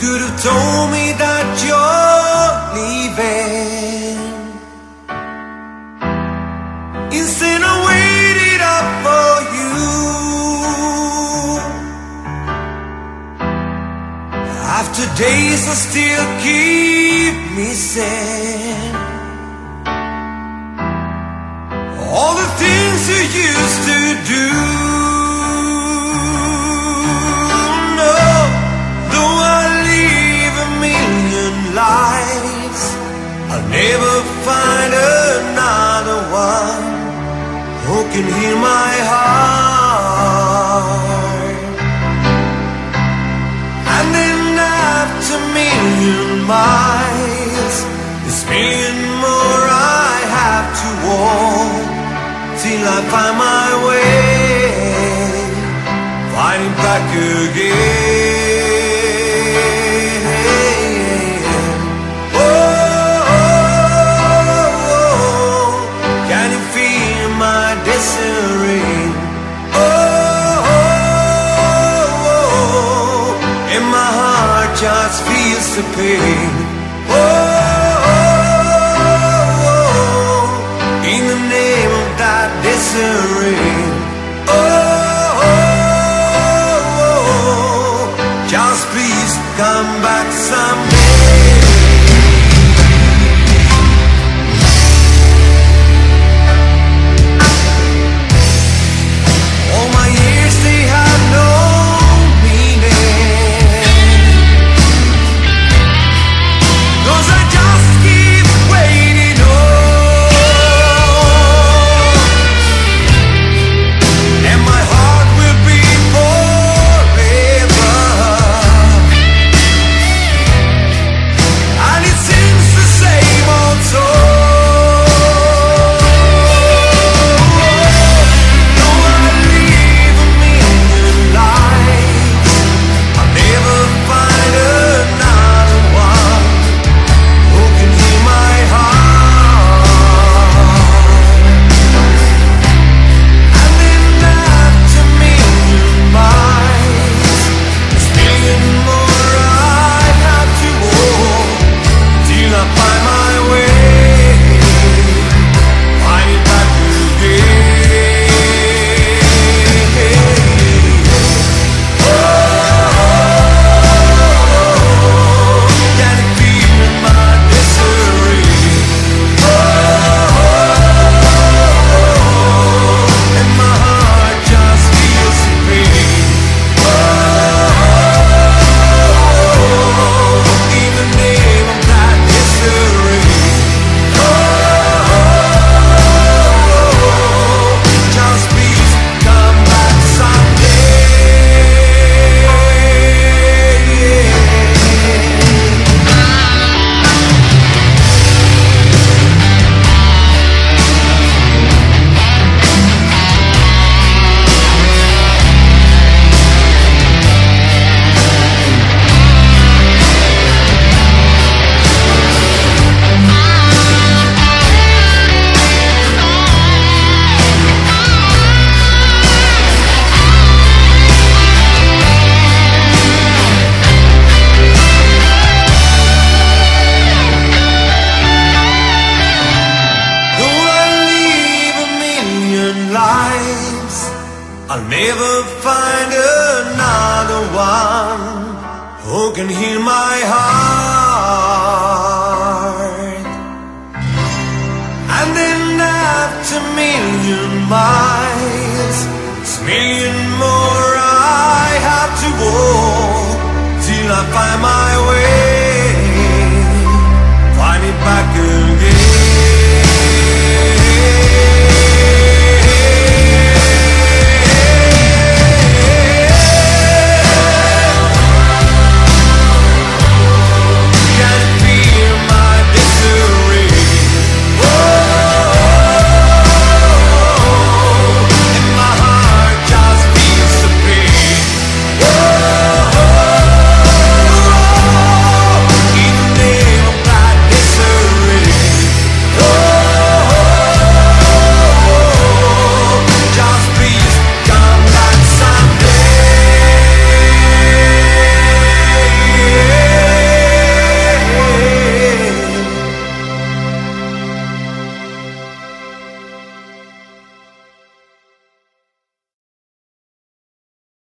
could have told me that you're leaving. Instead, I waited up for you. After days, I still keep missing all the things you. you. never find another one who can heal my heart. And then after million miles, this million more I have to walk till I find my way. just feels the pain. Oh, oh, oh, oh, oh. in the name of that desert. I'll never find another one who can heal my heart. And then after million miles, it's million more I have to walk till I find my.